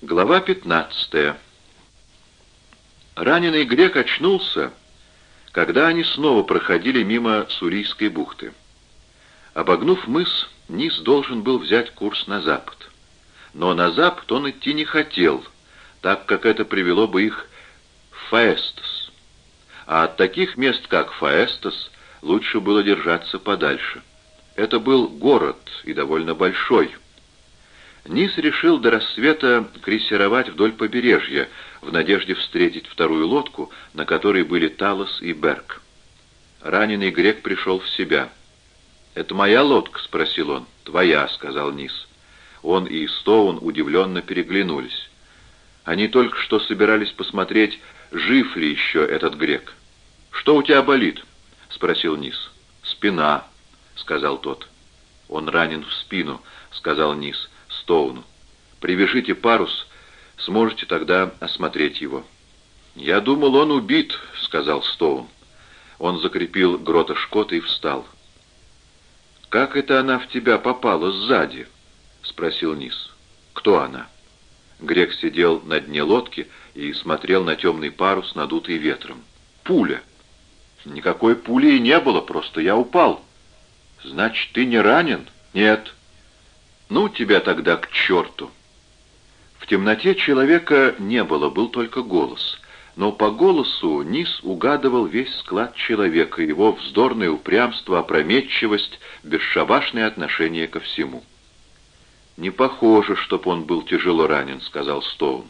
Глава 15. Раненый грек очнулся, когда они снова проходили мимо Сурийской бухты. Обогнув мыс, Низ должен был взять курс на запад. Но на запад он идти не хотел, так как это привело бы их в Фаэстос. А от таких мест, как Фаэстос, лучше было держаться подальше. Это был город, и довольно большой – Низ решил до рассвета крейсеровать вдоль побережья, в надежде встретить вторую лодку, на которой были Талос и Берг. Раненый грек пришел в себя. «Это моя лодка?» — спросил он. «Твоя», — сказал Низ. Он и Стоун удивленно переглянулись. Они только что собирались посмотреть, жив ли еще этот грек. «Что у тебя болит?» — спросил Низ. «Спина», — сказал тот. «Он ранен в спину», — сказал Низ. Стоуну. Привяжите парус, сможете тогда осмотреть его». «Я думал, он убит», — сказал Стоун. Он закрепил грота Шкота и встал. «Как это она в тебя попала сзади?» — спросил Низ. «Кто она?» Грек сидел на дне лодки и смотрел на темный парус, надутый ветром. «Пуля!» «Никакой пули и не было, просто я упал». «Значит, ты не ранен?» «Нет». «Ну, тебя тогда к черту!» В темноте человека не было, был только голос. Но по голосу Низ угадывал весь склад человека, его вздорное упрямство, опрометчивость, бесшабашное отношение ко всему. «Не похоже, чтоб он был тяжело ранен», — сказал Стоун.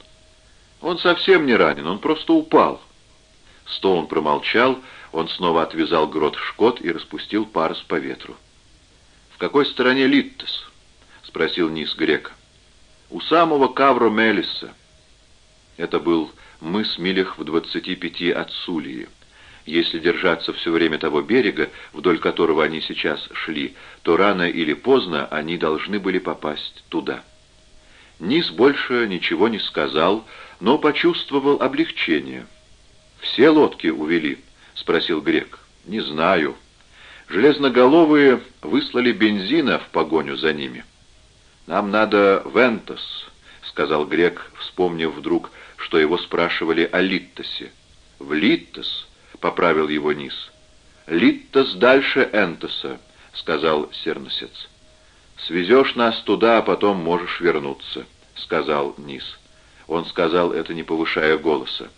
«Он совсем не ранен, он просто упал». Стоун промолчал, он снова отвязал грот шкот и распустил парус по ветру. «В какой стороне Литтес?» — спросил Низ Грека. «У самого Кавро Мелиса». Это был мыс милях в двадцати пяти от Сулии. Если держаться все время того берега, вдоль которого они сейчас шли, то рано или поздно они должны были попасть туда. Низ больше ничего не сказал, но почувствовал облегчение. «Все лодки увели?» — спросил Грек. «Не знаю. Железноголовые выслали бензина в погоню за ними». «Нам надо в Энтос», — сказал грек, вспомнив вдруг, что его спрашивали о Литтосе. «В Литтос», — поправил его низ. «Литтос дальше Энтоса», — сказал серносец. «Свезешь нас туда, а потом можешь вернуться», — сказал низ. Он сказал это, не повышая голоса.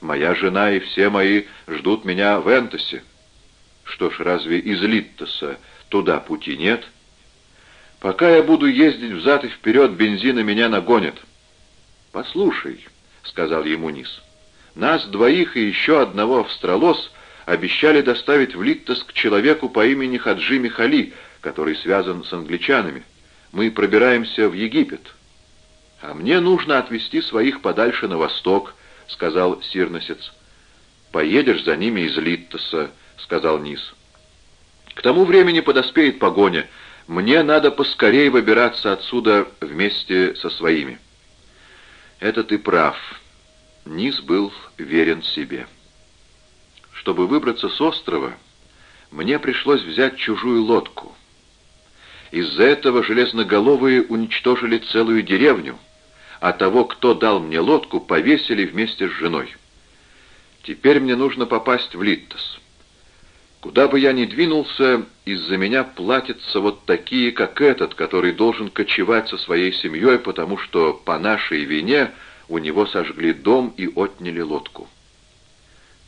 «Моя жена и все мои ждут меня в Энтосе». «Что ж, разве из Литтоса туда пути нет?» Пока я буду ездить взад и вперед, бензина меня нагонят. «Послушай», — сказал ему Низ, — «нас двоих и еще одного австралос обещали доставить в Литтос к человеку по имени Хаджи Михали, который связан с англичанами. Мы пробираемся в Египет». «А мне нужно отвезти своих подальше на восток», — сказал Сирносец. «Поедешь за ними из Литтоса», — сказал Низ. «К тому времени подоспеет погоня», — мне надо поскорее выбираться отсюда вместе со своими. Это ты прав. Низ был верен себе. Чтобы выбраться с острова, мне пришлось взять чужую лодку. Из-за этого железноголовые уничтожили целую деревню, а того, кто дал мне лодку, повесили вместе с женой. Теперь мне нужно попасть в Литтос. Куда бы я ни двинулся, из-за меня платятся вот такие, как этот, который должен кочевать со своей семьей, потому что по нашей вине у него сожгли дом и отняли лодку.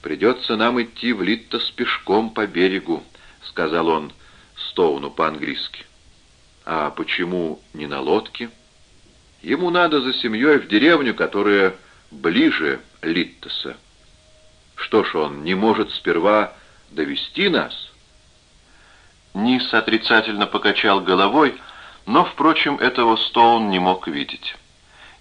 «Придется нам идти в Литтос пешком по берегу», — сказал он Стоуну по-английски. «А почему не на лодке?» «Ему надо за семьей в деревню, которая ближе Литтоса». «Что ж, он не может сперва довести нас?» Низ отрицательно покачал головой, но, впрочем, этого Стоун не мог видеть.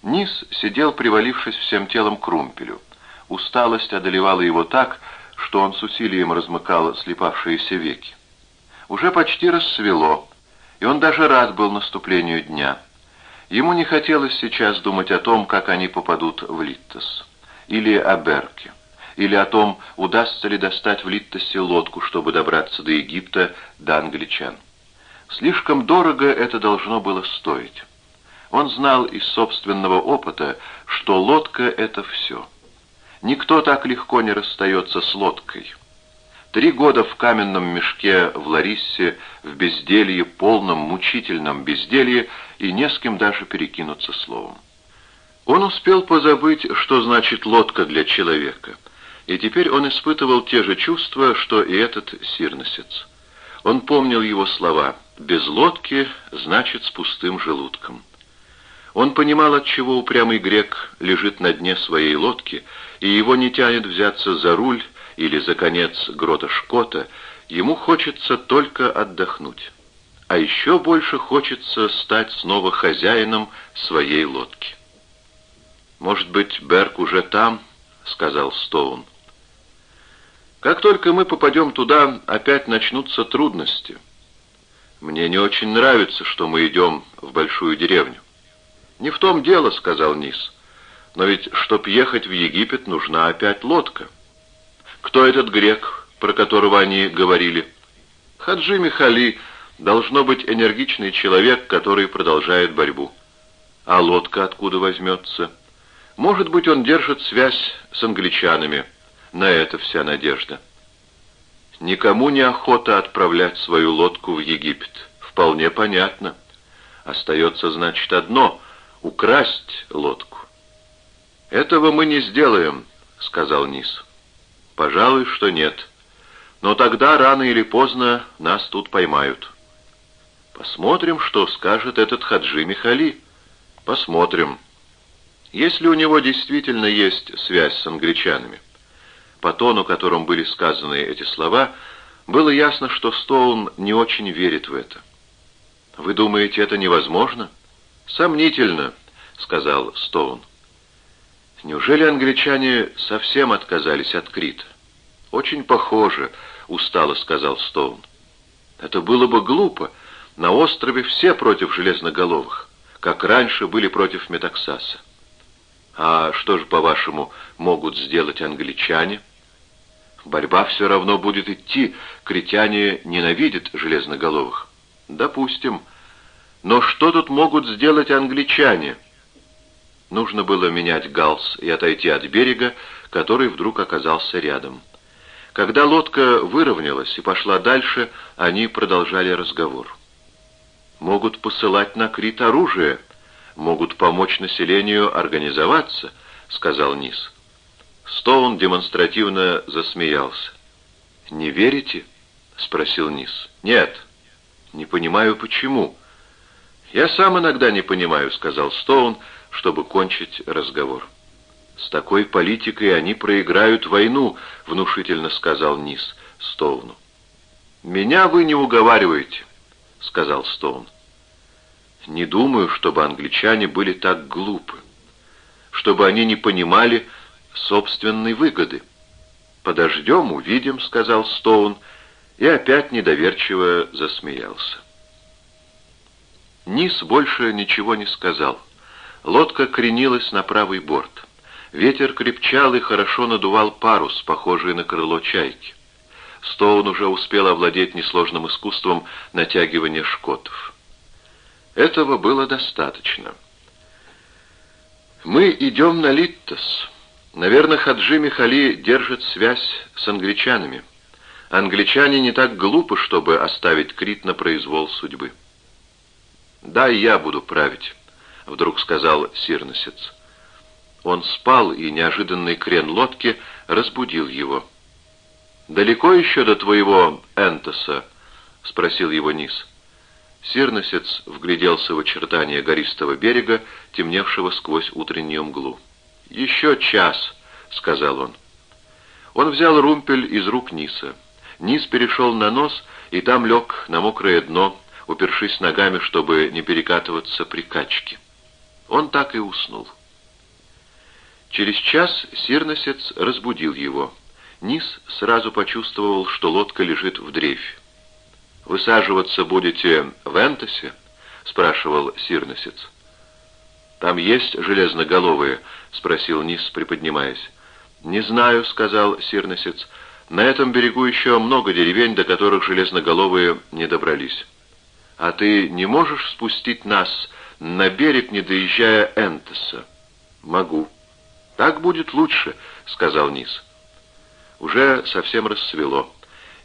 Низ сидел, привалившись всем телом к румпелю. Усталость одолевала его так, что он с усилием размыкал слепавшиеся веки. Уже почти рассвело, и он даже рад был наступлению дня. Ему не хотелось сейчас думать о том, как они попадут в Литтос, или о Берке или о том, удастся ли достать в Литтосе лодку, чтобы добраться до Египта, до англичан. Слишком дорого это должно было стоить. Он знал из собственного опыта, что лодка — это все. Никто так легко не расстается с лодкой. Три года в каменном мешке в Лариссе, в безделье, полном мучительном безделье, и не с кем даже перекинуться словом. Он успел позабыть, что значит лодка для человека, и теперь он испытывал те же чувства, что и этот сирносец. Он помнил его слова «без лодки значит с пустым желудком». Он понимал, от чего упрямый грек лежит на дне своей лодки, и его не тянет взяться за руль или за конец грота Шкота, ему хочется только отдохнуть. А еще больше хочется стать снова хозяином своей лодки. «Может быть, Берг уже там?» — сказал Стоун. «Как только мы попадем туда, опять начнутся трудности. Мне не очень нравится, что мы идем в большую деревню». «Не в том дело», — сказал Низ. «Но ведь, чтоб ехать в Египет, нужна опять лодка». «Кто этот грек, про которого они говорили?» «Хаджи Михали должно быть энергичный человек, который продолжает борьбу». «А лодка откуда возьмется?» Может быть, он держит связь с англичанами. На это вся надежда. Никому не охота отправлять свою лодку в Египет. Вполне понятно. Остается, значит, одно — украсть лодку. «Этого мы не сделаем», — сказал Низ. «Пожалуй, что нет. Но тогда, рано или поздно, нас тут поймают». «Посмотрим, что скажет этот Хаджи Михали». «Посмотрим». Если у него действительно есть связь с англичанами. По тону, которым были сказаны эти слова, было ясно, что Стоун не очень верит в это. «Вы думаете, это невозможно?» «Сомнительно», — сказал Стоун. «Неужели англичане совсем отказались от Крита?» «Очень похоже», — устало сказал Стоун. «Это было бы глупо. На острове все против железноголовых, как раньше были против Метаксаса. А что же, по-вашему, могут сделать англичане? Борьба все равно будет идти, критяне ненавидят железноголовых. Допустим. Но что тут могут сделать англичане? Нужно было менять галс и отойти от берега, который вдруг оказался рядом. Когда лодка выровнялась и пошла дальше, они продолжали разговор. «Могут посылать на Крит оружие», могут помочь населению организоваться», — сказал Низ. Стоун демонстративно засмеялся. «Не верите?» — спросил Низ. «Нет. Не понимаю, почему». «Я сам иногда не понимаю», — сказал Стоун, чтобы кончить разговор. «С такой политикой они проиграют войну», — внушительно сказал Низ Стоуну. «Меня вы не уговариваете», — сказал Стоун. Не думаю, чтобы англичане были так глупы, чтобы они не понимали собственной выгоды. «Подождем, увидим», — сказал Стоун, и опять недоверчиво засмеялся. Низ больше ничего не сказал. Лодка кренилась на правый борт. Ветер крепчал и хорошо надувал парус, похожий на крыло чайки. Стоун уже успел овладеть несложным искусством натягивания шкотов. Этого было достаточно. «Мы идем на Литтос. Наверное, Хаджи Михали держит связь с англичанами. Англичане не так глупы, чтобы оставить Крит на произвол судьбы». «Да, я буду править», — вдруг сказал Сирносец. Он спал, и неожиданный крен лодки разбудил его. «Далеко еще до твоего Энтоса?» — спросил его Низ. Сирносец вгляделся в очертания гористого берега, темневшего сквозь утреннюю мглу. «Еще час», — сказал он. Он взял румпель из рук Ниса. Низ перешел на нос, и там лег на мокрое дно, упершись ногами, чтобы не перекатываться при качке. Он так и уснул. Через час Сирносец разбудил его. Низ сразу почувствовал, что лодка лежит в дрейфе. «Высаживаться будете в Энтосе?» — спрашивал Сирносец. «Там есть железноголовые?» — спросил Низ, приподнимаясь. «Не знаю», — сказал Сирносец. «На этом берегу еще много деревень, до которых железноголовые не добрались». «А ты не можешь спустить нас на берег, не доезжая Энтеса?» «Могу». «Так будет лучше», — сказал Низ. Уже совсем рассвело.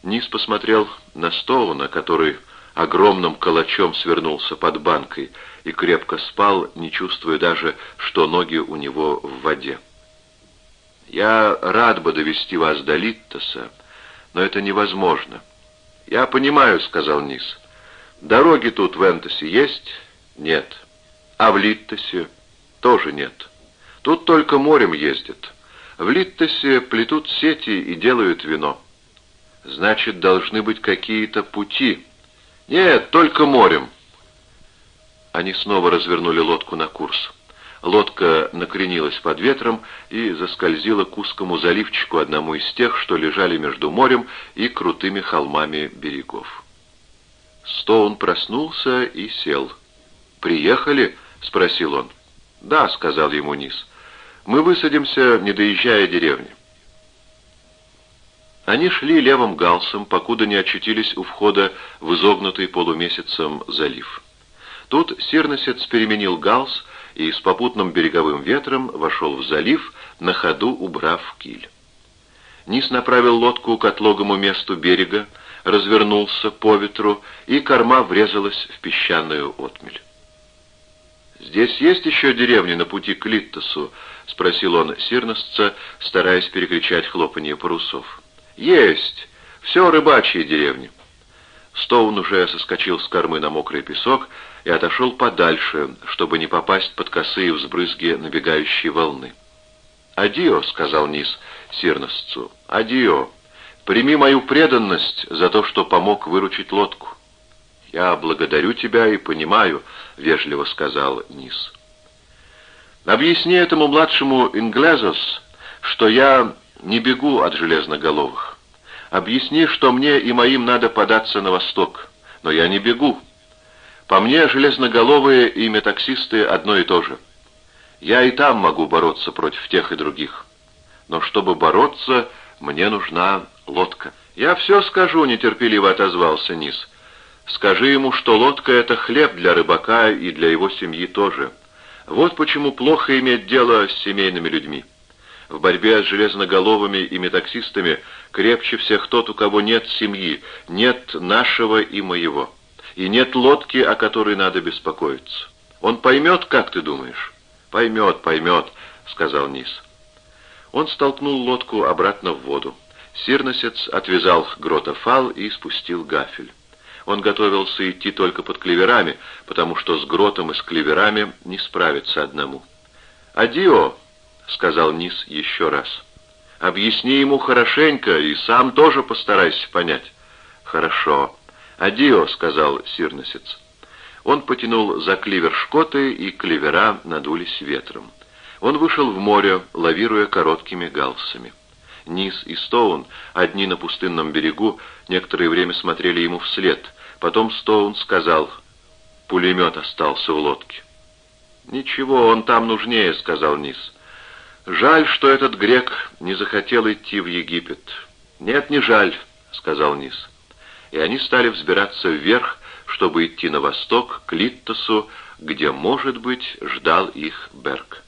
Низ посмотрел на Стоуна, который огромным калачом свернулся под банкой и крепко спал, не чувствуя даже, что ноги у него в воде. «Я рад бы довести вас до Литтоса, но это невозможно». «Я понимаю», — сказал Низ. «Дороги тут в Энтосе есть?» «Нет». «А в Литтосе?» «Тоже нет». Тут только морем ездят. В Литтосе плетут сети и делают вино. Значит, должны быть какие-то пути. Нет, только морем. Они снова развернули лодку на курс. Лодка накренилась под ветром и заскользила к узкому заливчику, одному из тех, что лежали между морем и крутыми холмами берегов. Стоун проснулся и сел. «Приехали?» — спросил он. «Да», — сказал ему Низ. Мы высадимся, не доезжая деревни. Они шли левым галсом, покуда не очутились у входа в изогнутый полумесяцем залив. Тут сирносец переменил галс и с попутным береговым ветром вошел в залив, на ходу убрав киль. Низ направил лодку к отлогому месту берега, развернулся по ветру, и корма врезалась в песчаную отмель. «Здесь есть еще деревни на пути к Литтосу?» — спросил он сирносца, стараясь перекричать хлопанье парусов. «Есть! Все рыбачьи деревни». Стоун уже соскочил с кормы на мокрый песок и отошел подальше, чтобы не попасть под косые взбрызги набегающей волны. «Адио», — сказал Низ сирносцу, — «адио. Прими мою преданность за то, что помог выручить лодку». «Я благодарю тебя и понимаю», — вежливо сказал Низ. «Объясни этому младшему Инглезос, что я не бегу от железноголовых. Объясни, что мне и моим надо податься на восток, но я не бегу. По мне железноголовые и метаксисты одно и то же. Я и там могу бороться против тех и других. Но чтобы бороться, мне нужна лодка». «Я все скажу», — нетерпеливо отозвался Низ. Скажи ему, что лодка — это хлеб для рыбака и для его семьи тоже. Вот почему плохо иметь дело с семейными людьми. В борьбе с железноголовыми и метаксистами крепче всех тот, у кого нет семьи, нет нашего и моего. И нет лодки, о которой надо беспокоиться. Он поймет, как ты думаешь? Поймет, поймет, сказал Низ. Он столкнул лодку обратно в воду. Сирносец отвязал гротофал и спустил гафель. Он готовился идти только под клеверами, потому что с гротом и с клеверами не справиться одному. «Адио!» — сказал Низ еще раз. «Объясни ему хорошенько и сам тоже постарайся понять». «Хорошо. Адио!» — сказал Сирносец. Он потянул за клевер шкоты, и клевера надулись ветром. Он вышел в море, лавируя короткими галсами. Низ и Стоун, одни на пустынном берегу, некоторое время смотрели ему вслед — Потом Стоун сказал, пулемет остался в лодке. «Ничего, он там нужнее», — сказал Низ. «Жаль, что этот грек не захотел идти в Египет». «Нет, не жаль», — сказал Низ. И они стали взбираться вверх, чтобы идти на восток, к Литтосу, где, может быть, ждал их Берг.